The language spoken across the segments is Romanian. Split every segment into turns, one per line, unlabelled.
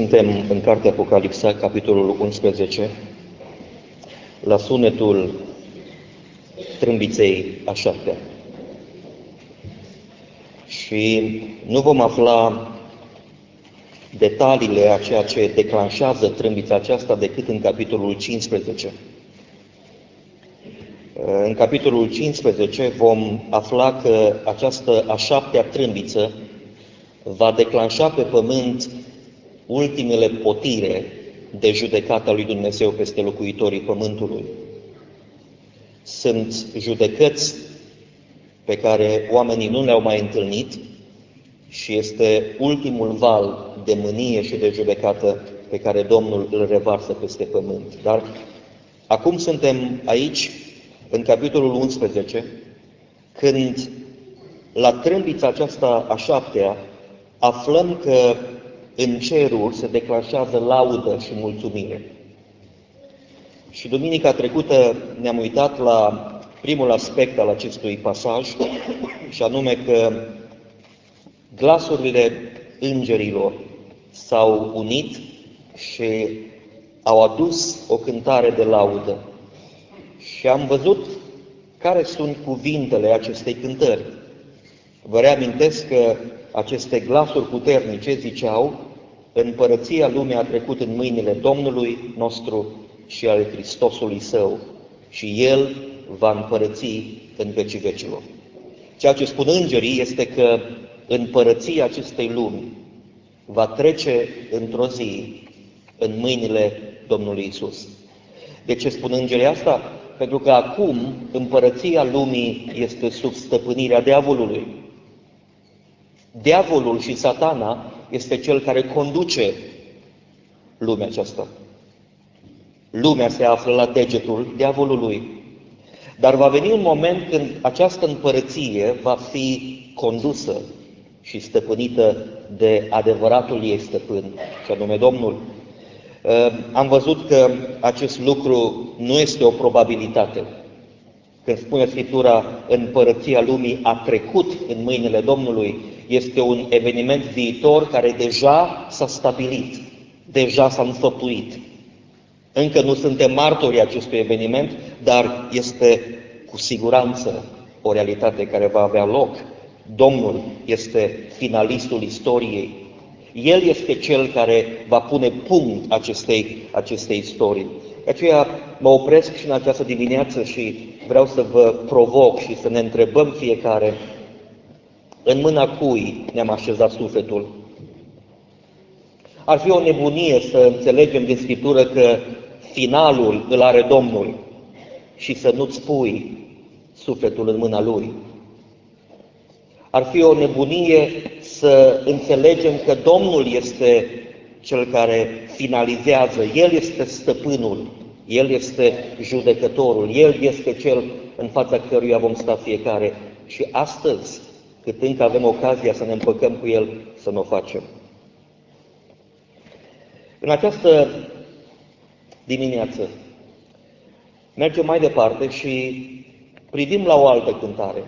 suntem în Cartea Apocalipsa, capitolul 11, la sunetul trâmbiței a șaptea. Și nu vom afla detaliile a ceea ce declanșează trâmbița aceasta decât în capitolul 15. În capitolul 15 vom afla că această a șaptea trâmbiță va declanșa pe pământ ultimele potire de judecata lui Dumnezeu peste locuitorii pământului. Sunt judecăți pe care oamenii nu le-au mai întâlnit și este ultimul val de mânie și de judecată pe care Domnul îl revarsă peste pământ. Dar acum suntem aici, în capitolul 11, când la trâmbița aceasta a șaptea aflăm că în ceruri se declanșează laudă și mulțumire. Și duminica trecută ne-am uitat la primul aspect al acestui pasaj, și anume că glasurile îngerilor s-au unit și au adus o cântare de laudă. Și am văzut care sunt cuvintele acestei cântări. Vă reamintesc că aceste glasuri puternice ziceau, împărăția lumii a trecut în mâinile Domnului nostru și al Hristosului Său și El va împărăți în vecii vecilor. Ceea ce spun îngerii este că împărăția acestei lumi va trece într-o zi în mâinile Domnului Isus. De ce spun îngerii asta? Pentru că acum împărăția lumii este sub stăpânirea diavolului. Diavolul și satana este cel care conduce lumea aceasta. Lumea se află la degetul diavolului. Dar va veni un moment când această împărăție va fi condusă și stăpânită de adevăratul ei stăpân, și anume Domnul. Ă, am văzut că acest lucru nu este o probabilitate. Când spune Scriptura, împărăția lumii a trecut în mâinile Domnului, este un eveniment viitor care deja s-a stabilit, deja s-a înfăptuit. Încă nu suntem martori acestui eveniment, dar este cu siguranță o realitate care va avea loc. Domnul este finalistul istoriei. El este cel care va pune punct acestei, acestei istorii. De aceea mă opresc și în această dimineață și vreau să vă provoc și să ne întrebăm fiecare în mâna cui ne-am așezat sufletul? Ar fi o nebunie să înțelegem din Scriptură că finalul îl are Domnul și să nu-ți pui sufletul în mâna Lui. Ar fi o nebunie să înțelegem că Domnul este cel care finalizează, El este stăpânul, El este judecătorul, El este cel în fața căruia vom sta fiecare. Și astăzi cât încă avem ocazia să ne împăcăm cu El, să nu o facem. În această dimineață mergem mai departe și privim la o altă cântare.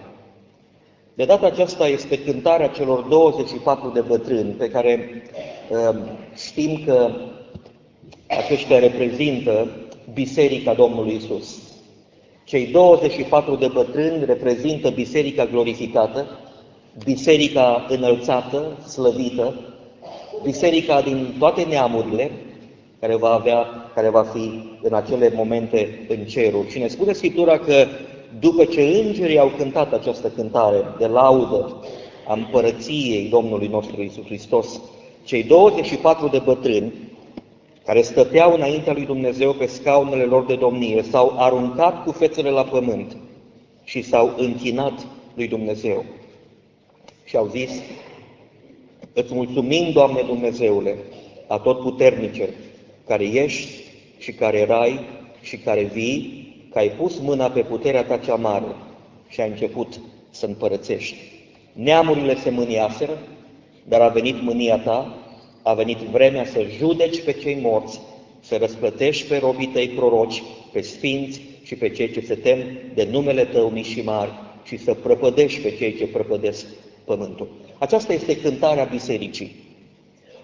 De data aceasta este cântarea celor 24 de bătrâni pe care uh, știm că aceștia reprezintă Biserica Domnului Isus. Cei 24 de bătrâni reprezintă Biserica glorificată, biserica înălțată, slăvită, biserica din toate neamurile, care va avea, care va fi în acele momente în cerul. Și ne spune Scriptura că după ce îngerii au cântat această cântare de laudă a împărăției Domnului nostru Isus Hristos, cei 24 de bătrâni care stăteau înaintea lui Dumnezeu pe scaunele lor de domnie, s-au aruncat cu fețele la pământ și s-au închinat lui Dumnezeu și au zis, îți mulțumim, Doamne Dumnezeule, a tot puternice, care ești și care erai și care vii, că ai pus mâna pe puterea ta cea mare și ai început să împărățești. Neamurile se mâniaseră, dar a venit mânia ta, a venit vremea să judeci pe cei morți, să răsplătești pe robii tăi proroci, pe sfinți și pe cei ce se tem de numele tău mici și mari și să prăpădești pe cei ce prăpădesc pământul. Aceasta este cântarea bisericii.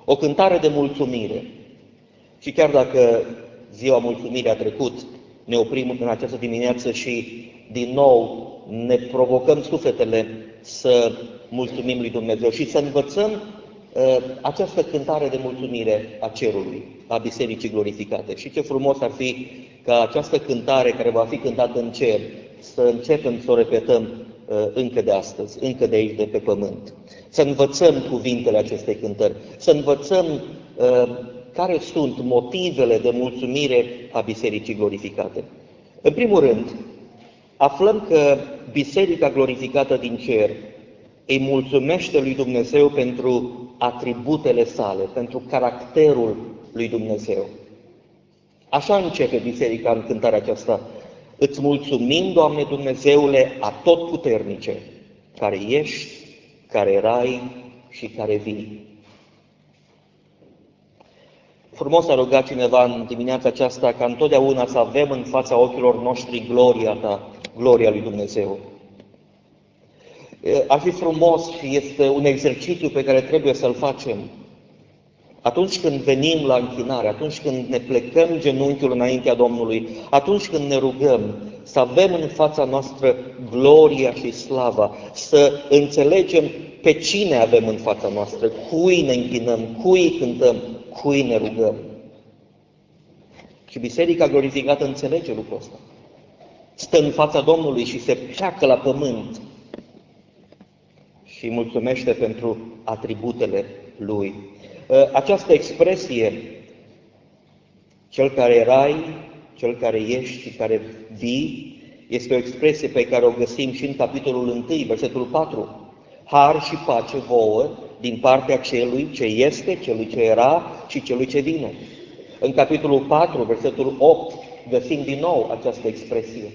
o cântare de mulțumire. Și chiar dacă ziua mulțumirii a trecut, ne oprim în această dimineață și din nou ne provocăm sufletele să mulțumim lui Dumnezeu și să învățăm uh, această cântare de mulțumire a cerului, a Bisericii glorificate. Și ce frumos ar fi ca această cântare care va fi cântată în cer, să începem să o repetăm uh, încă de astăzi, încă de aici, de pe pământ. Să învățăm cuvintele acestei cântări, să învățăm uh, care sunt motivele de mulțumire a Bisericii glorificate. În primul rând, aflăm că Biserica glorificată din cer îi mulțumește lui Dumnezeu pentru atributele sale, pentru caracterul lui Dumnezeu. Așa începe Biserica în cântarea aceasta. Îți mulțumim, Doamne Dumnezeule, a tot puternice, care ești, care erai și care vii. Frumos a rugat cineva în dimineața aceasta ca întotdeauna să avem în fața ochilor noștri gloria Ta, gloria lui Dumnezeu. Ar fi frumos și este un exercițiu pe care trebuie să-l facem. Atunci când venim la închinare, atunci când ne plecăm genunchiul înaintea Domnului, atunci când ne rugăm, să avem în fața noastră gloria și slava, să înțelegem pe cine avem în fața noastră, cui ne închinăm, cui cântăm, cui ne rugăm. Și Biserica glorificată înțelege lucrul ăsta. Stă în fața Domnului și se pleacă la pământ și mulțumește pentru atributele Lui. Ă, această expresie, cel care erai, cel care ești și care vii, este o expresie pe care o găsim și în capitolul 1, versetul 4. Har și pace vouă din partea celui ce este, celui ce era și celui ce vine. În capitolul 4, versetul 8, găsim din nou această expresie.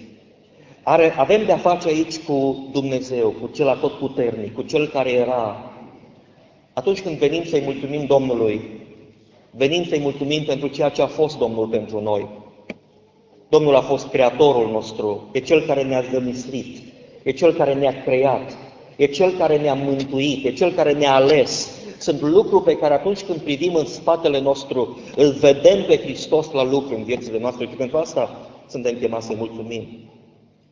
Are, avem de-a face aici cu Dumnezeu, cu Cel Atotputernic, cu Cel care era. Atunci când venim să-i mulțumim Domnului, venim să-i mulțumim pentru ceea ce a fost Domnul pentru noi. Domnul a fost Creatorul nostru, e Cel care ne-a zămislit, e Cel care ne-a creat, e Cel care ne-a mântuit, e Cel care ne-a ales. Sunt lucruri pe care atunci când privim în spatele nostru, îl vedem pe Hristos la lucru în viețile noastre și pentru asta suntem chemați să mulțumim.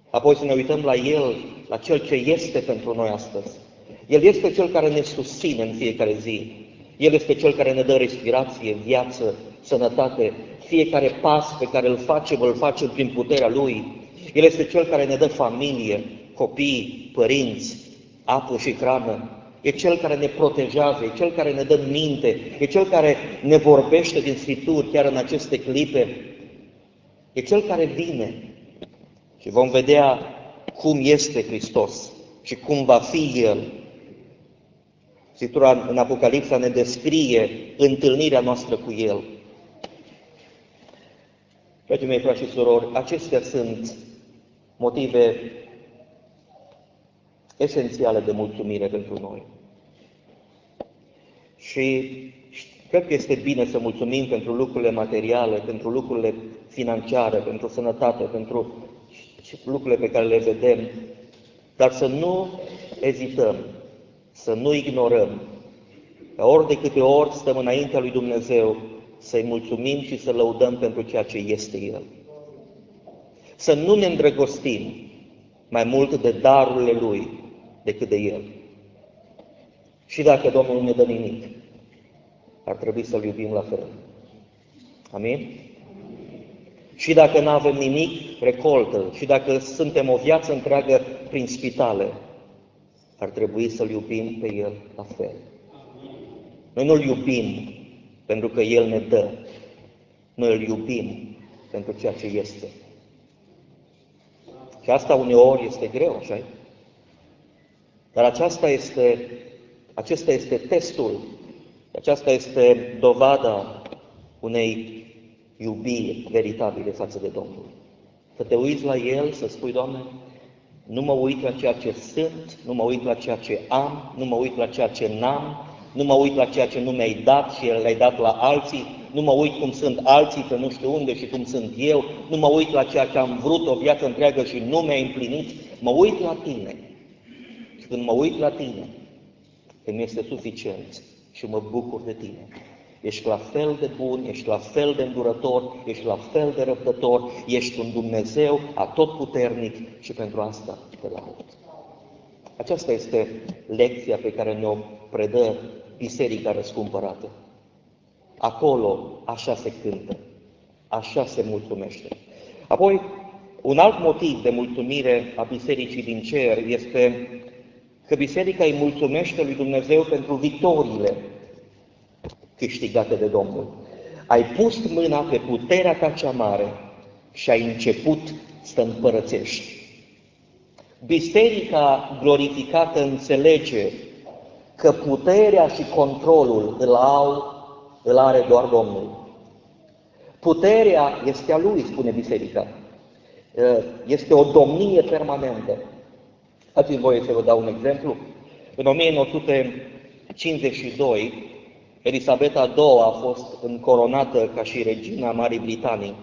Apoi să ne uităm la El, la Cel ce este pentru noi astăzi. El este Cel care ne susține în fiecare zi. El este Cel care ne dă respirație, viață, sănătate. Fiecare pas pe care îl facem, îl facem prin puterea Lui. El este Cel care ne dă familie, copii, părinți, apă și hrană. E Cel care ne protejează, e Cel care ne dă minte, e Cel care ne vorbește din Scripturi chiar în aceste clipe. E Cel care vine și vom vedea cum este Hristos și cum va fi El. Scriptura în Apocalipsa ne descrie întâlnirea noastră cu El. Dragii mei, frați și surori, acestea sunt motive esențiale de mulțumire pentru noi. Și cred că este bine să mulțumim pentru lucrurile materiale, pentru lucrurile financiare, pentru sănătate, pentru lucrurile pe care le vedem, dar să nu ezităm, să nu ignorăm, ca ori de câte ori stăm înaintea lui Dumnezeu, să-i mulțumim și să lăudăm pentru ceea ce este El. Să nu ne îndrăgostim mai mult de darurile Lui decât de El. Și dacă Domnul nu ne dă nimic, ar trebui să-L iubim la fel. Amin? Și dacă nu avem nimic, recoltă. Și dacă suntem o viață întreagă prin spitale, ar trebui să-L iubim pe El la fel. Noi nu-L iubim pentru că El ne dă. Noi îl iubim pentru ceea ce este. Și asta uneori este greu, așa -i? Dar aceasta este, acesta este testul, aceasta este dovada unei iubire veritabile față de Domnul. Să te uiți la El, să spui, Doamne, nu mă uit la ceea ce sunt, nu mă uit la ceea ce am, nu mă uit la ceea ce n-am, nu mă uit la ceea ce nu mi-ai dat și le-ai dat la alții, nu mă uit cum sunt alții pe nu știu unde și cum sunt eu, nu mă uit la ceea ce am vrut o viață întreagă și nu mi-ai împlinit, mă uit la Tine. Și când mă uit la Tine, că mi este suficient și mă bucur de Tine. Ești la fel de bun, ești la fel de îndurător, ești la fel de răbdător, ești un Dumnezeu atotputernic și pentru asta te laud. Aceasta este lecția pe care ne-o predă Biserica răscumpărată. Acolo așa se cântă, așa se mulțumește. Apoi, un alt motiv de mulțumire a Bisericii din cer este că Biserica îi mulțumește lui Dumnezeu pentru victoriile câștigate de Domnul. Ai pus mâna pe puterea ta cea mare și ai început să împărățești. Biserica glorificată înțelege că puterea și controlul îl au, îl are doar Domnul. Puterea este a Lui, spune Biserica. Este o domnie permanentă. Dați-mi voie să vă dau un exemplu. În 1952, Elisabeta II a fost încoronată ca și regina Marii Britanii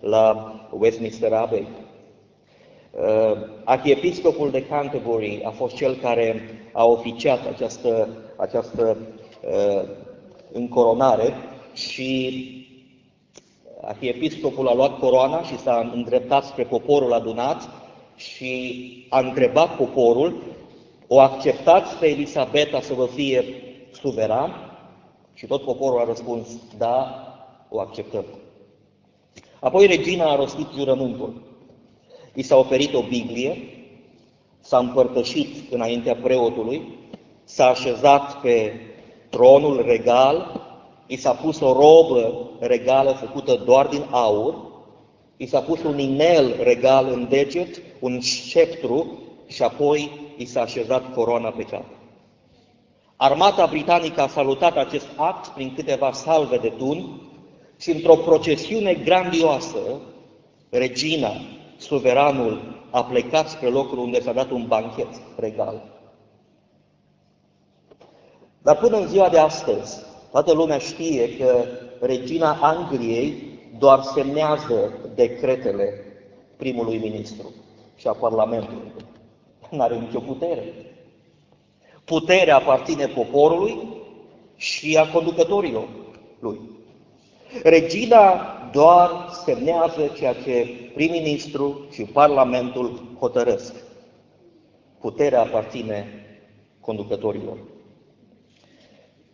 la Westminster Abbey. Uh, arhiepiscopul de Canterbury a fost cel care a oficiat această, această uh, încoronare și arhiepiscopul a luat coroana și s-a îndreptat spre poporul adunat și a întrebat poporul, o acceptați pe Elisabeta să vă fie suveran? Și tot poporul a răspuns, da, o acceptăm. Apoi regina a rostit jurământul. I s-a oferit o Biblie, s-a împărtășit înaintea preotului, s-a așezat pe tronul regal, i s-a pus o robă regală făcută doar din aur, i s-a pus un inel regal în deget, un sceptru și apoi i s-a așezat coroana pe cap. Armata britanică a salutat acest act prin câteva salve de tun și într-o procesiune grandioasă, regina, suveranul, a plecat spre locul unde s-a dat un banchet regal. Dar până în ziua de astăzi, toată lumea știe că regina Angliei doar semnează decretele primului ministru și a Parlamentului. Nu are nicio putere. Puterea aparține poporului și a conducătorilor lui. Regina doar semnează ceea ce prim-ministru și Parlamentul hotărăsc. Puterea aparține conducătorilor.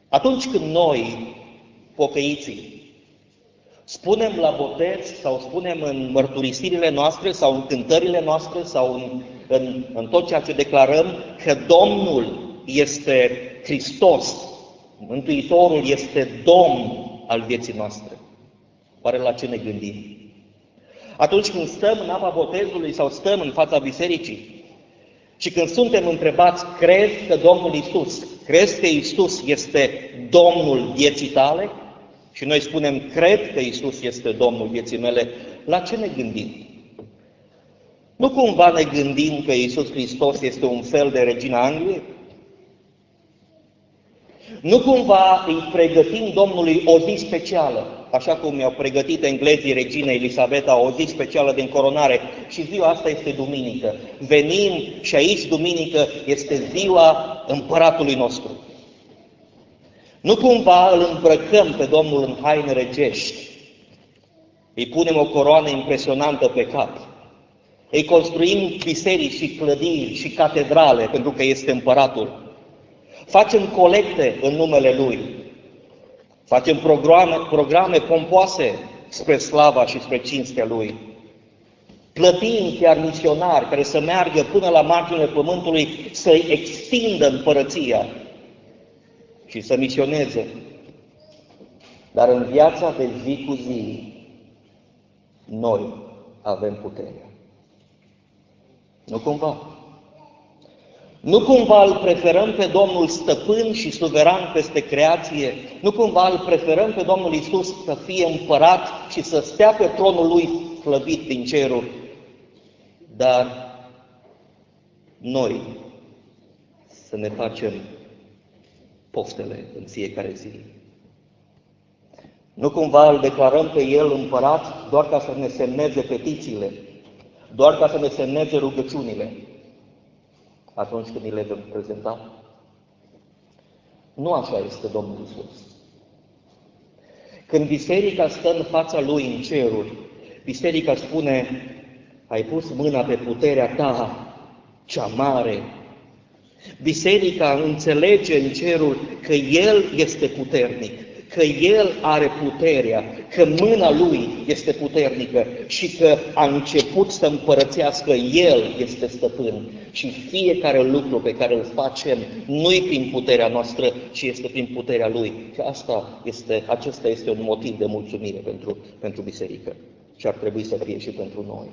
Atunci când noi, pocăiții, spunem la botez sau spunem în mărturisirile noastre sau în cântările noastre sau în, în, în tot ceea ce declarăm că Domnul este Hristos, Mântuitorul este Domn al vieții noastre. Oare la ce ne gândim? Atunci când stăm în apa botezului sau stăm în fața bisericii și când suntem întrebați, crezi că Domnul Isus, crezi că Isus este Domnul vieții tale? Și noi spunem, cred că Isus este Domnul vieții mele, la ce ne gândim? Nu cumva ne gândim că Isus Hristos este un fel de regina Angliei? Nu cumva îi pregătim Domnului o zi specială, așa cum mi-au pregătit englezii reginei Elisabeta o zi specială de încoronare și ziua asta este duminică. Venim și aici duminică este ziua împăratului nostru. Nu cumva îl îmbrăcăm pe Domnul în haine regești, îi punem o coroană impresionantă pe cap, îi construim biserici și clădiri și catedrale pentru că este împăratul. Facem colecte în numele Lui. Facem programe, programe pompoase spre slava și spre cinstea Lui. Plătim chiar misionari care să meargă până la marginile pământului să-i extindă împărăția și să misioneze. Dar în viața de zi cu zi, noi avem puterea. Nu cumva. Nu cumva îl preferăm pe Domnul stăpân și suveran peste creație? Nu cumva îl preferăm pe Domnul Isus să fie împărat și să stea pe tronul lui slăvit din cerul? Dar noi să ne facem poftele în fiecare zi. Nu cumva îl declarăm pe El împărat doar ca să ne semneze petițiile, doar ca să ne semneze rugăciunile, atunci când îi le vom prezenta? Nu așa este Domnul Isus. Când biserica stă în fața lui în ceruri, biserica spune, ai pus mâna pe puterea ta, cea mare. Biserica înțelege în cerul că El este puternic, că El are puterea, că mâna Lui este puternică și că a început să împărățească El este stăpân. Și fiecare lucru pe care îl facem nu-i prin puterea noastră, ci este prin puterea Lui. Și asta este, acesta este un motiv de mulțumire pentru, pentru biserică. Și ar trebui să fie și pentru noi.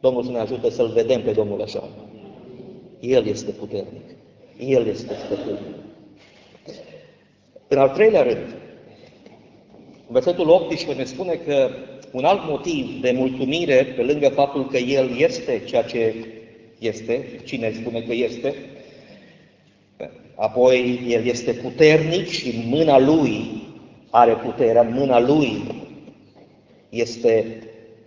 Domnul să ne ajute să-L vedem pe Domnul așa. El este puternic. El este stăpân. În al treilea rând, versetul 18 ne spune că un alt motiv de mulțumire, pe lângă faptul că El este ceea ce este, cine spune că este, apoi El este puternic și mâna Lui are puterea, mâna Lui este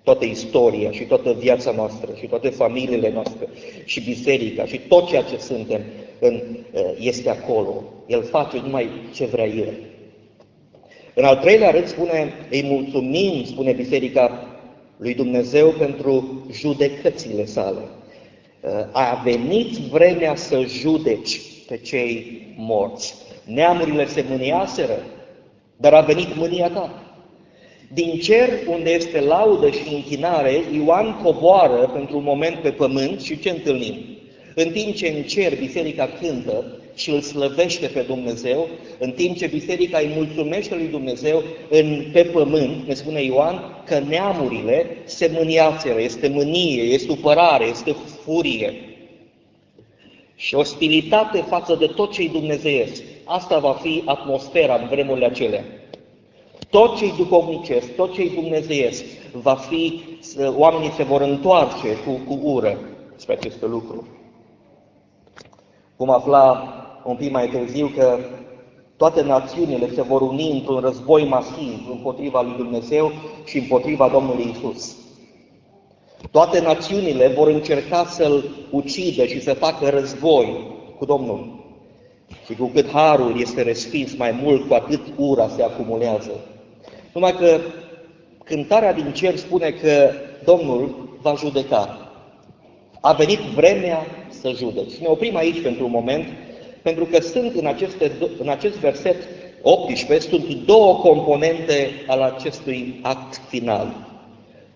toată istoria și toată viața noastră și toate familiile noastre și biserica și tot ceea ce suntem în, este acolo. El face numai ce vrea El. În al treilea rând spune, îi mulțumim, spune biserica lui Dumnezeu pentru judecățile sale. A venit vremea să judeci pe cei morți. Neamurile se mâniaseră, dar a venit mânia ta. Din cer, unde este laudă și închinare, Ioan coboară pentru un moment pe pământ și ce întâlnim? În timp ce în cer biserica cântă și îl slăvește pe Dumnezeu, în timp ce biserica îi mulțumește lui Dumnezeu în, pe pământ, ne spune Ioan, că neamurile se mâniațeră, este mânie, este supărare, este furie și ostilitate față de tot ce-i dumnezeiesc. Asta va fi atmosfera în vremurile acelea. Tot ce-i duhovnicesc, tot ce-i dumnezeiesc, va fi, oamenii se vor întoarce cu, cu ură spre aceste lucruri. Vom afla un pic mai târziu că toate națiunile se vor uni într-un război masiv împotriva lui Dumnezeu și împotriva Domnului Isus. Toate națiunile vor încerca să-L ucidă și să facă război cu Domnul. Și cu cât harul este respins mai mult, cu atât ura se acumulează. Numai că cântarea din cer spune că Domnul va judeca. A venit vremea să judeci. Ne oprim aici pentru un moment, pentru că sunt în, aceste, în acest verset 18, sunt două componente al acestui act final.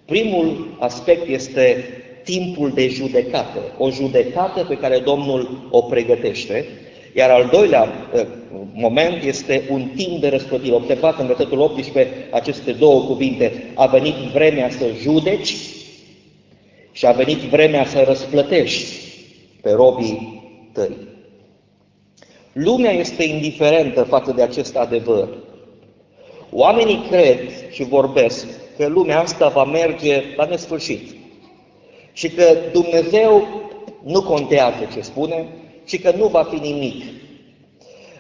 Primul aspect este timpul de judecată, o judecată pe care Domnul o pregătește, iar al doilea uh, moment este un timp de răsplătire. Observați în versetul 18 aceste două cuvinte. A venit vremea să judeci și a venit vremea să răsplătești pe robii tăi. Lumea este indiferentă față de acest adevăr. Oamenii cred și vorbesc că lumea asta va merge la nesfârșit și că Dumnezeu nu contează ce spune, ci că nu va fi nimic.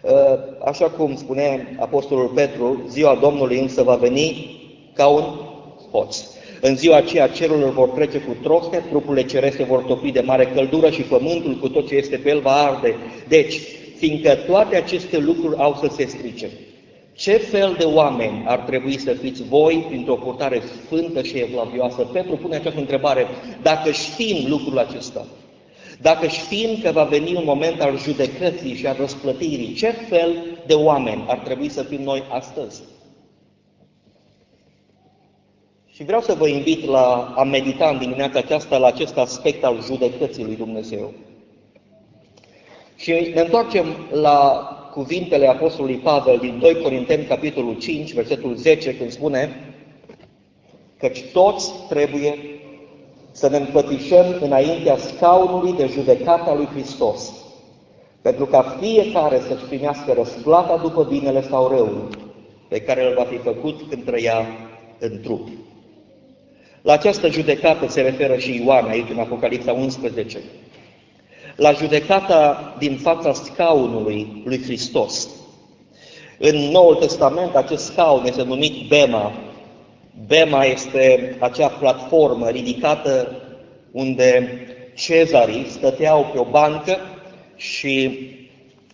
Ă, așa cum spune Apostolul Petru, ziua Domnului însă va veni ca un hoț. În ziua aceea cerurile vor trece cu troste, trupurile cerese vor topi de mare căldură și pământul cu tot ce este pe el va arde. Deci, fiindcă toate aceste lucruri au să se strice, ce fel de oameni ar trebui să fiți voi printr-o purtare sfântă și evlavioasă? Petru pune această întrebare, dacă știm lucrul acesta, dacă știm că va veni un moment al judecății și al răsplătirii, ce fel de oameni ar trebui să fim noi astăzi? Și vreau să vă invit la a medita în dimineața aceasta la acest aspect al judecății lui Dumnezeu. Și ne întoarcem la cuvintele Apostolului Pavel din 2 Corinteni, capitolul 5, versetul 10, când spune căci toți trebuie să ne împătișăm înaintea scaunului de judecată a lui Hristos, pentru ca fiecare să-și primească răsplata după binele sau răul, pe care îl va fi făcut când trăia în trup. La această judecată se referă și Ioan aici în Apocalipsa 11. La judecata din fața scaunului lui Hristos. În Noul Testament acest scaun este numit Bema, Bema este acea platformă ridicată unde cezarii stăteau pe o bancă și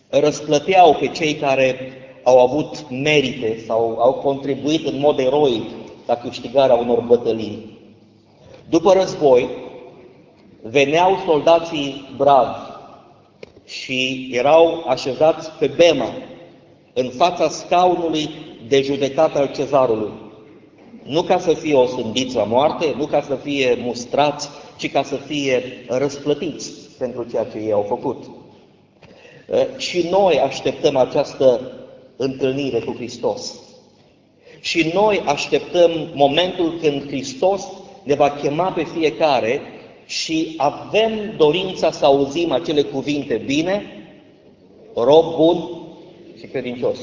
răsplăteau pe cei care au avut merite sau au contribuit în mod eroic la câștigarea unor bătălii. După război, veneau soldații bravi și erau așezați pe bema, în fața scaunului de judecată al cezarului. Nu ca să fie osândiți la moarte, nu ca să fie mustrați, ci ca să fie răsplătiți pentru ceea ce ei au făcut. Și noi așteptăm această întâlnire cu Hristos. Și noi așteptăm momentul când Hristos ne va chema pe fiecare și avem dorința să auzim acele cuvinte bine, rob bun și credincios.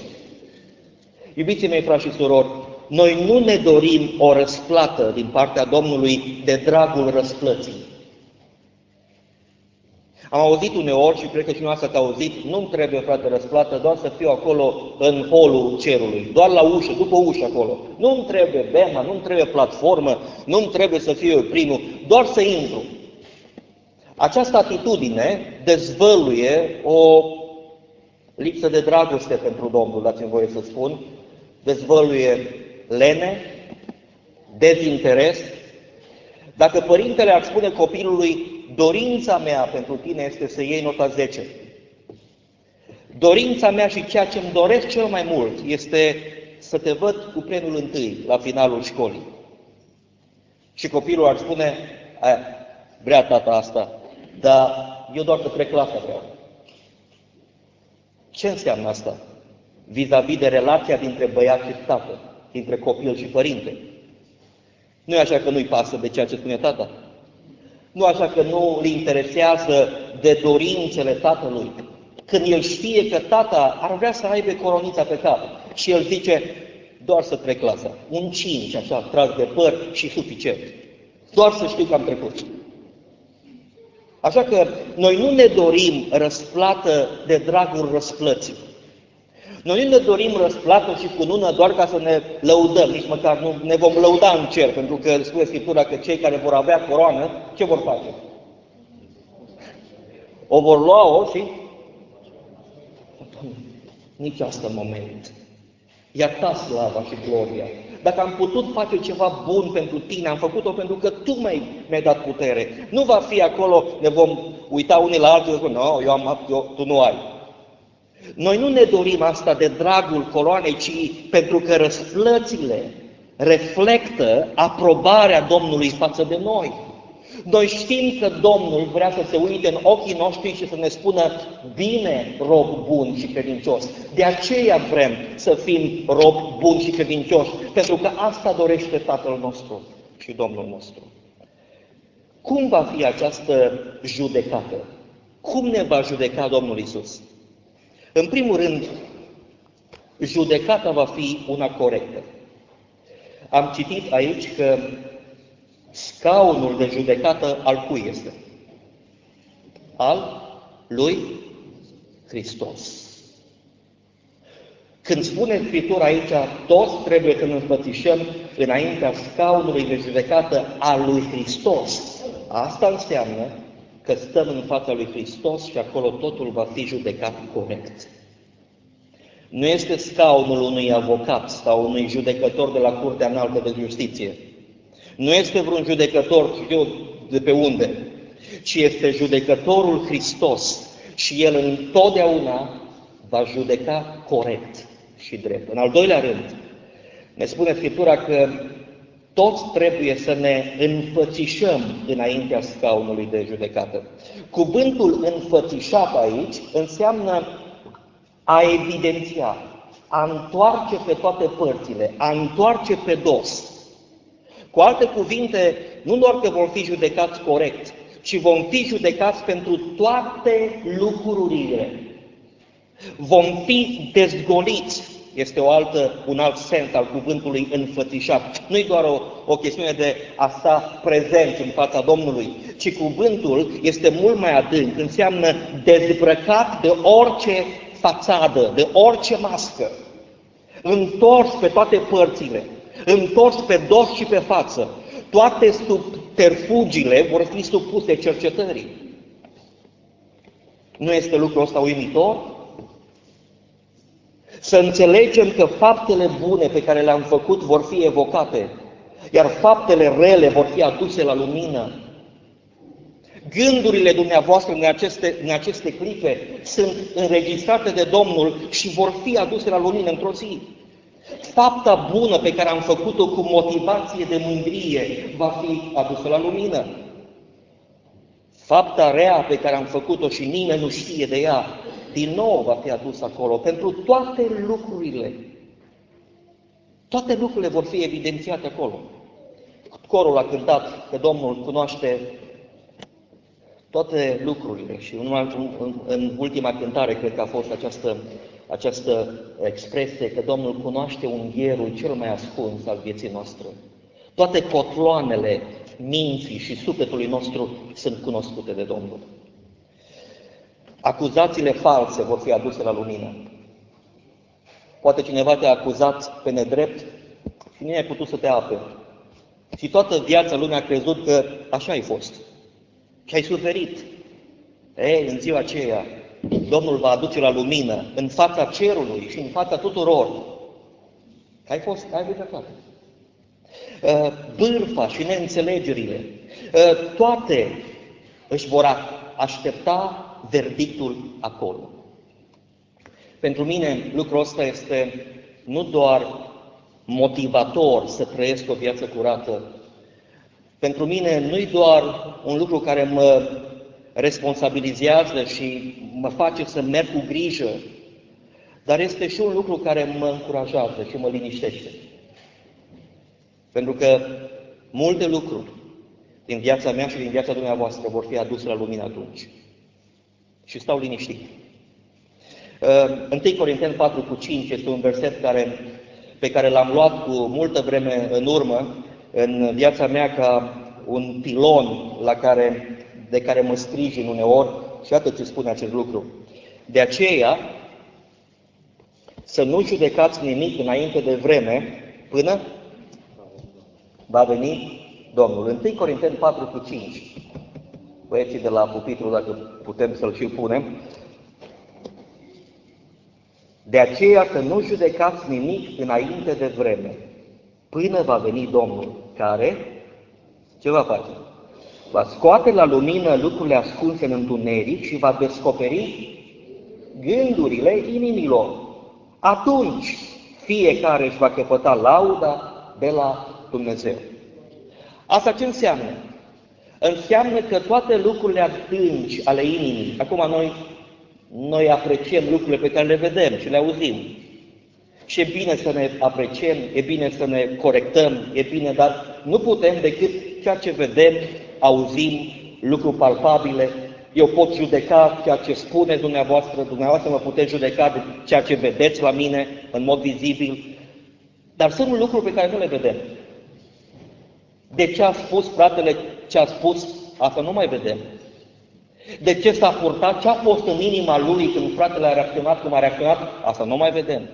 Iubiții mei, frați și surori, noi nu ne dorim o răsplată din partea Domnului de dragul răsplății. Am auzit uneori și cred că și noastră ați auzit, nu-mi trebuie, frate, răsplată, doar să fiu acolo în holul cerului, doar la ușă, după ușă acolo. Nu-mi trebuie bema, nu-mi trebuie platformă, nu-mi trebuie să fiu eu primul, doar să intru. Această atitudine dezvăluie o lipsă de dragoste pentru Domnul, dați-mi voie să spun, dezvăluie lene, dezinteres. Dacă părintele ar spune copilului, dorința mea pentru tine este să iei nota 10. Dorința mea și ceea ce îmi doresc cel mai mult este să te văd cu premiul întâi la finalul școlii. Și copilul ar spune, vrea tata asta, dar eu doar să trec clasa vreau. Ce înseamnă asta? Vis-a-vis de relația dintre băiat și tată, dintre copil și părinte. Nu e așa că nu-i pasă de ceea ce spune tata? Nu așa că nu îl interesează de dorințele tatălui. Când el știe că tata ar vrea să aibă coronița pe cap și el zice, doar să trec clasa. Un cinci, așa, tras de păr și suficient. Doar să știu că am trecut. Așa că noi nu ne dorim răsplată de dragul răsplății. Noi nu ne dorim răsplată și cunună doar ca să ne lăudăm, nici măcar nu ne vom lăuda în cer, pentru că spune Scriptura că cei care vor avea coroană, ce vor face? O vor lua-o și... Nici asta în moment. Ia ta slava și gloria. Dacă am putut face ceva bun pentru tine, am făcut-o pentru că tu mi-ai, mi dat putere. Nu va fi acolo, ne vom uita unii la alții și spun, no, eu am, eu, tu nu ai. Noi nu ne dorim asta de dragul coloanei, ci pentru că răsplățile reflectă aprobarea Domnului față de noi. Noi știm că Domnul vrea să se uite în ochii noștri și să ne spună bine, rob bun și credincios. De aceea vrem să fim rob bun și credincioși, pentru că asta dorește Tatăl nostru și Domnul nostru. Cum va fi această judecată? Cum ne va judeca Domnul Isus? În primul rând, judecata va fi una corectă. Am citit aici că scaunul de judecată al cui este? Al lui Hristos. Când spune Scriptura aici, toți trebuie să ne înfățișăm înaintea scaunului de judecată al lui Hristos. Asta înseamnă că stăm în fața lui Hristos și acolo totul va fi judecat corect. Nu este scaunul unui avocat sau unui judecător de la Curtea Înaltă de Justiție. Nu este vreun judecător, știu de pe unde, ci este judecătorul Hristos și El întotdeauna va judeca corect și drept. În al doilea rând, ne spune Scriptura că toți trebuie să ne înfățișăm înaintea scaunului de judecată. Cuvântul înfățișat aici înseamnă a evidenția, a întoarce pe toate părțile, a întoarce pe dos. Cu alte cuvinte, nu doar că vom fi judecați corect, ci vom fi judecați pentru toate lucrurile. Vom fi dezgoliți este o altă, un alt sens al cuvântului înfățișat. Nu e doar o, o chestiune de a sta prezent în fața Domnului, ci cuvântul este mult mai adânc, înseamnă dezbrăcat de orice fațadă, de orice mască, întors pe toate părțile, întors pe dos și pe față. Toate subterfugile vor fi supuse cercetării. Nu este lucrul ăsta uimitor? Să înțelegem că faptele bune pe care le-am făcut vor fi evocate, iar faptele rele vor fi aduse la lumină. Gândurile dumneavoastră în aceste, în aceste clipe sunt înregistrate de Domnul și vor fi aduse la lumină într-o zi. Fapta bună pe care am făcut-o cu motivație de mândrie va fi adusă la lumină. Fapta rea pe care am făcut-o și nimeni nu știe de ea, din nou va fi adusă acolo. Pentru toate lucrurile, toate lucrurile vor fi evidențiate acolo. Corul a cântat că Domnul cunoaște toate lucrurile și în, în, în ultima cântare cred că a fost această, această expresie că Domnul cunoaște unghierul cel mai ascuns al vieții noastre. Toate cotloanele minții și sufletului nostru sunt cunoscute de Domnul. Acuzațiile false vor fi aduse la lumină. Poate cineva te-a acuzat pe nedrept și nu ai putut să te aperi. Și toată viața lumea a crezut că așa ai fost. Și ai suferit. Ei, în ziua aceea, Domnul va aduce la lumină, în fața cerului și în fața tuturor, că ai fost, ai dreptate. Uh, bârfa și neînțelegerile, uh, toate își vor aștepta verdictul acolo. Pentru mine lucrul ăsta este nu doar motivator să trăiesc o viață curată, pentru mine nu-i doar un lucru care mă responsabilizează și mă face să merg cu grijă, dar este și un lucru care mă încurajează și mă liniștește. Pentru că multe lucruri din viața mea și din viața dumneavoastră vor fi aduse la lumină atunci. Și stau liniștit. 1 uh, Corinteni 4 cu 5 este un verset care, pe care l-am luat cu multă vreme în urmă în viața mea ca un pilon la care, de care mă sprijin uneori și atât ce spune acest lucru. De aceea, să nu judecați nimic înainte de vreme până va veni Domnul. 1 Corinteni 4 cu 5. Băieții de la pupitru, dacă putem să-l și punem. De aceea să nu judecați nimic înainte de vreme, până va veni Domnul, care ce va face? Va scoate la lumină lucrurile ascunse în întuneric și va descoperi gândurile inimilor. Atunci fiecare își va căpăta lauda de la Dumnezeu. Asta ce înseamnă? Înseamnă că toate lucrurile adânci ale inimii, acum noi, noi apreciem lucrurile pe care le vedem și le auzim. Și e bine să ne apreciem, e bine să ne corectăm, e bine, dar nu putem decât ceea ce vedem, auzim, lucruri palpabile. Eu pot judeca ceea ce spune dumneavoastră, dumneavoastră mă puteți judeca de ceea ce vedeți la mine în mod vizibil, dar sunt lucruri pe care nu le vedem. De ce a spus fratele ce a spus, asta nu mai vedem. De ce s-a purtat, ce a fost în inima lui când fratele a reacționat cum a reacționat, asta nu mai vedem.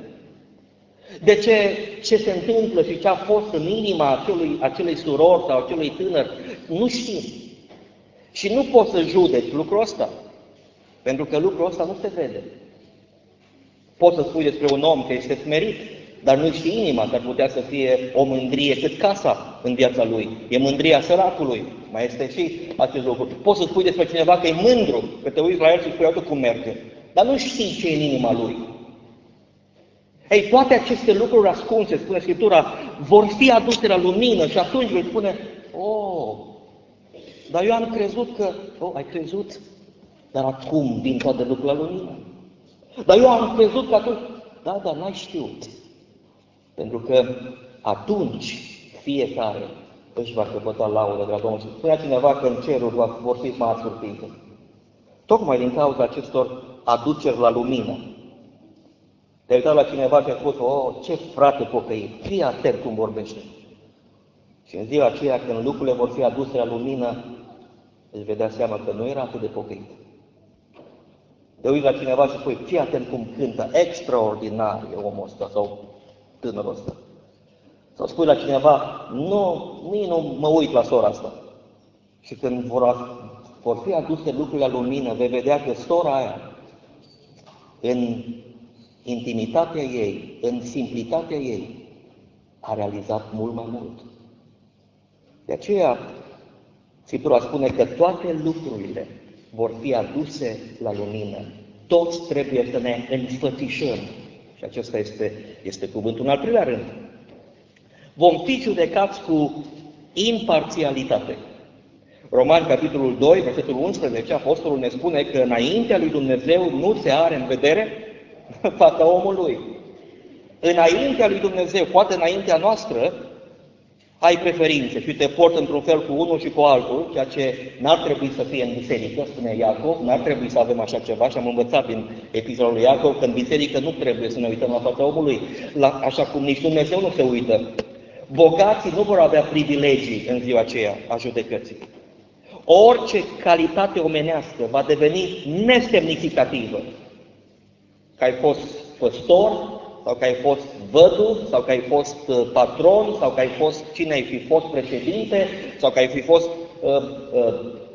De ce, ce se întâmplă și ce a fost în inima acelui, acelei surori sau acelui tânăr, nu știm. Și nu poți să judeci lucrul ăsta, pentru că lucrul ăsta nu se vede. Poți să spui despre un om că este smerit, dar nu știi inima, că ar putea să fie o mândrie cât casa în viața lui. E mândria săracului. Mai este și acest lucru. Poți să spui despre cineva că e mândru, că te uiți la el și spui, uite cum merge. Dar nu știi ce e în inima lui. Ei, toate aceste lucruri ascunse, spune Scriptura, vor fi aduse la lumină și atunci vei spune, oh, dar eu am crezut că, oh, ai crezut, dar acum vin toate lucrurile la lumină. Dar eu am crezut că atunci, da, dar n-ai știut. Pentru că atunci fiecare își va căpăta laudă de la Domnul. Și spunea cineva că în ceruri vor fi mari surprize. Tocmai din cauza acestor aduceri la lumină, te-ai uitat la cineva și a spus, oh, ce frate pocăit, fii atent cum vorbește. Și în ziua aceea, când lucrurile vor fi aduse la lumină, îți vedea seama că nu era atât de pocăit. Te uiți la cineva și spui, fii atent cum cântă, extraordinar e omul ăsta sau tânărul ăsta. Sau spui la cineva, nu, nici nu mă uit la sora asta. Și când vor, vor fi aduse lucrurile la lumină, vei vedea că sora aia, în intimitatea ei, în simplitatea ei, a realizat mult mai mult. De aceea, Scriptura spune că toate lucrurile vor fi aduse la lumină. Toți trebuie să ne înfățișăm. Și acesta este, este cuvântul. În al treilea rând, vom fi judecați cu imparțialitate. Roman, capitolul 2, versetul 11, Apostolul ne spune că înaintea lui Dumnezeu nu se are în vedere fața omului. Înaintea lui Dumnezeu, poate înaintea noastră, ai preferințe și te porți într-un fel cu unul și cu altul, ceea ce n-ar trebui să fie în biserică, spune Iacov, n-ar trebui să avem așa ceva și am învățat din episodul lui Iacov că în biserică nu trebuie să ne uităm la fața omului, la, așa cum nici Dumnezeu nu se uită. Bogații nu vor avea privilegii în ziua aceea a judecății. Orice calitate omenească va deveni nesemnificativă. Că ai fost păstor, sau că ai fost vădu, sau că ai fost uh, patron, sau că ai fost cine ai fi fost președinte, sau că ai fi fost uh, uh,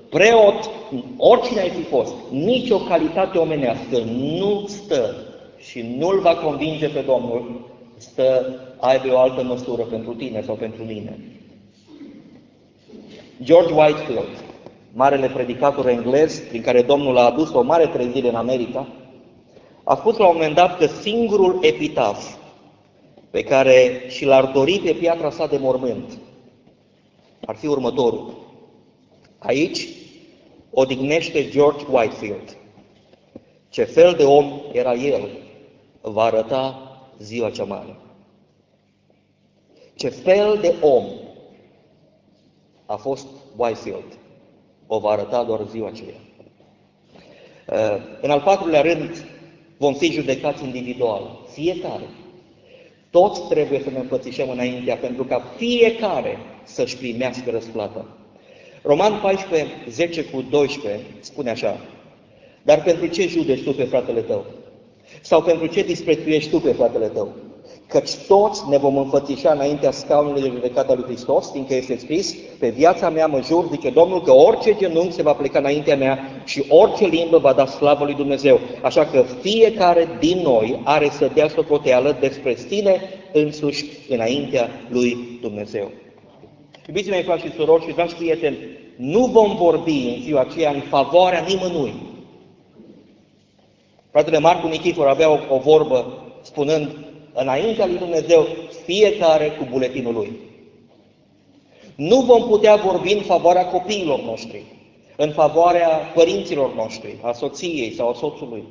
preot, oricine ai fi fost, nicio calitate omenească nu stă și nu-l va convinge pe Domnul să aibă o altă măsură pentru tine sau pentru mine. George Whitefield, marele predicator englez, prin care Domnul a adus o mare trezire în America, a spus la un moment dat că singurul epitaf pe care și l-ar dori pe piatra sa de mormânt ar fi următorul. Aici odihnește George Whitefield. Ce fel de om era el, va arăta ziua cea mare. Ce fel de om a fost Whitefield, o va arăta doar ziua aceea. Uh, în al patrulea rând, vom fi judecați individual, fiecare. Toți trebuie să ne împățișăm înaintea pentru ca fiecare să-și primească răsplata. Roman 14, 10 cu 12 spune așa, Dar pentru ce judeci tu pe fratele tău? Sau pentru ce disprețuiești tu pe fratele tău? Căci toți ne vom înfățișa înaintea scaunului de judecată lui Hristos, fiindcă este scris, pe viața mea mă jur, zice Domnul, că orice genunchi se va pleca înaintea mea și orice limbă va da slavă lui Dumnezeu. Așa că fiecare din noi are să dea socoteală despre sine însuși înaintea lui Dumnezeu. Iubiții mei, frați și surori și dragi prieteni, nu vom vorbi în ziua aceea în favoarea nimănui. Fratele Marcu Nichifor avea o, o vorbă spunând, înaintea lui Dumnezeu, fiecare cu buletinul lui. Nu vom putea vorbi în favoarea copiilor noștri, în favoarea părinților noștri, a soției sau a soțului.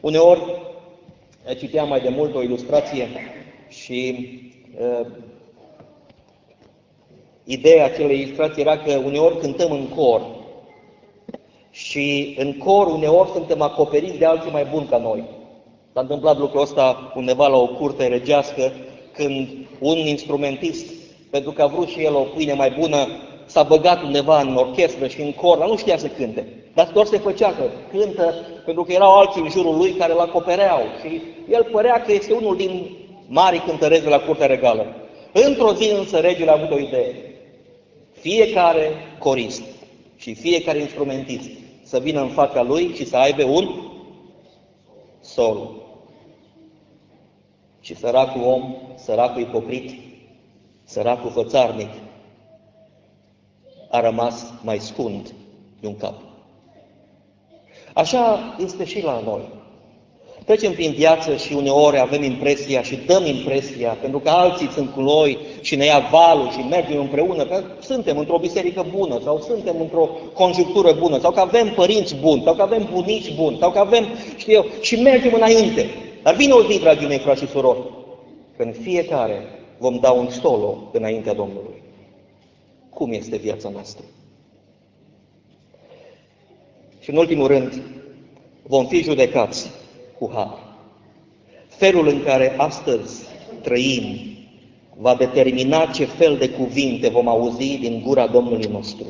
Uneori, citeam mai de mult o ilustrație și uh, ideea acelei ilustrații era că uneori cântăm în cor și în cor uneori suntem acoperiți de alții mai buni ca noi. S-a întâmplat lucrul ăsta undeva la o curte regească, când un instrumentist, pentru că a vrut și el o pâine mai bună, s-a băgat undeva în orchestră și în cor, dar nu știa să cânte. Dar doar se făcea că cântă, pentru că erau alții în jurul lui care îl acopereau. Și el părea că este unul din mari cântăreți de la curtea regală. Într-o zi însă regele a avut o idee. Fiecare corist și fiecare instrumentist să vină în fața lui și să aibă un solo. Și săracul om, săracul ipocrit, săracul fățarnic, a rămas mai scund de un cap. Așa este și la noi. Trecem prin viață și uneori avem impresia și dăm impresia, pentru că alții sunt cu noi și ne ia valul și mergem împreună, că suntem într-o biserică bună sau suntem într-o conjunctură bună sau că avem părinți buni sau că avem bunici buni sau că avem, știu eu, și mergem înainte. Dar vine o zi, dragii mei, frați și surori, când fiecare vom da un solo înaintea Domnului. Cum este viața noastră? Și în ultimul rând, vom fi judecați cu har. Felul în care astăzi trăim va determina ce fel de cuvinte vom auzi din gura Domnului nostru.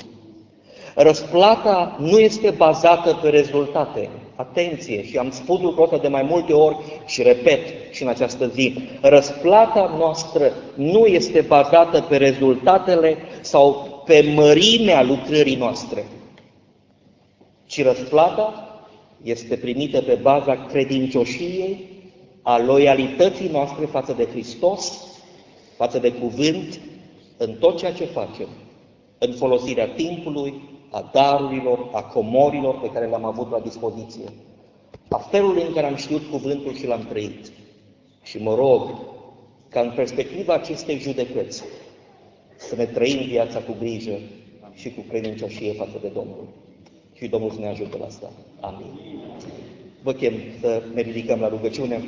Răsplata nu este bazată pe rezultate. Atenție, și am spus lucrul ăsta de mai multe ori și repet și în această zi. Răsplata noastră nu este bazată pe rezultatele sau pe mărimea lucrării noastre, ci răsplata este primită pe baza credincioșiei a loialității noastre față de Hristos, față de cuvânt, în tot ceea ce facem, în folosirea timpului, a darurilor, a comorilor pe care le-am avut la dispoziție, a felului în care am știut cuvântul și l-am trăit. Și mă rog ca în perspectiva acestei judecăți să ne trăim viața cu grijă și cu credincioșie față de Domnul. Și Domnul să ne ajute la asta. Amin. Vă chem să ne ridicăm la rugăciune.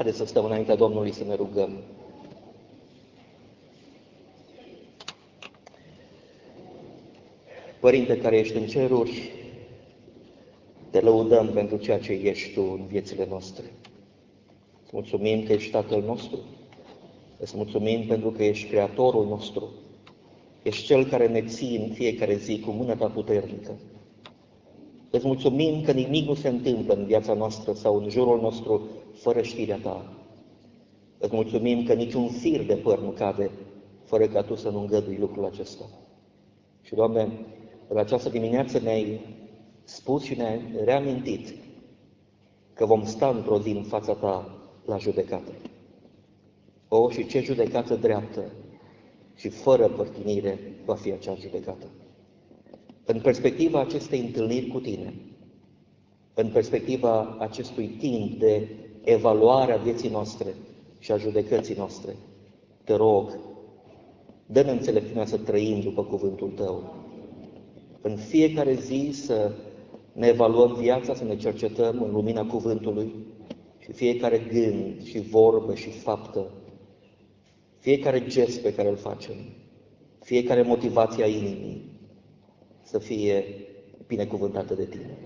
Haideți să stăm înaintea Domnului să ne rugăm. Părinte care ești în ceruri, te lăudăm pentru ceea ce ești Tu în viețile noastre. Îți mulțumim că ești Tatăl nostru. Îți mulțumim pentru că ești Creatorul nostru. Ești Cel care ne ții în fiecare zi cu mâna Ta puternică. Îți mulțumim că nimic nu se întâmplă în viața noastră sau în jurul nostru fără știrea Ta. Îți mulțumim că niciun fir de păr nu cade fără ca Tu să nu îngădui lucrul acesta. Și, Doamne, în această dimineață ne-ai spus și ne-ai reamintit că vom sta într-o zi în fața Ta la judecată. O, și ce judecată dreaptă și fără părtinire va fi acea judecată. În perspectiva acestei întâlniri cu Tine, în perspectiva acestui timp de evaluare a vieții noastre și a judecății noastre, te rog, dă-ne înțelepciunea să trăim după cuvântul Tău. În fiecare zi să ne evaluăm viața, să ne cercetăm în lumina cuvântului și fiecare gând și vorbă și faptă, fiecare gest pe care îl facem, fiecare motivație a inimii, să fie binecuvântată de Tine,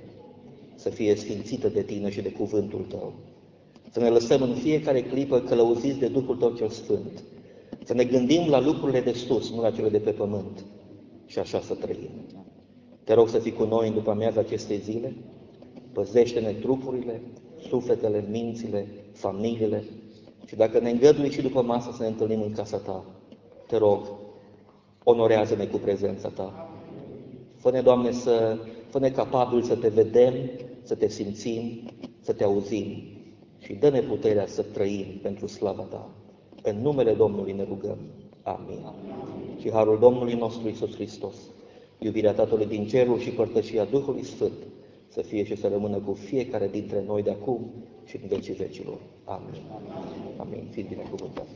să fie sfințită de Tine și de cuvântul Tău. Să ne lăsăm în fiecare clipă călăuziți de Duhul Tău cel Sfânt, să ne gândim la lucrurile de sus, nu la cele de pe pământ, și așa să trăim. Te rog să fii cu noi în după amiază acestei zile, păzește-ne trupurile, sufletele, mințile, familiile și dacă ne îngădui și după masă să ne întâlnim în casa Ta, te rog, onorează-ne cu prezența Ta. Fă-ne, Doamne, să, fă-ne capabil să Te vedem, să Te simțim, să Te auzim și dă-ne puterea să trăim pentru slava Ta. În numele Domnului ne rugăm. Amin. Amin. Și harul Domnului nostru Isus Hristos, iubirea Tatălui din cerul și părtășia Duhului Sfânt, să fie și să rămână cu fiecare dintre noi de acum și în vecii vecilor. Amin. Amin. Fiind binecuvântat.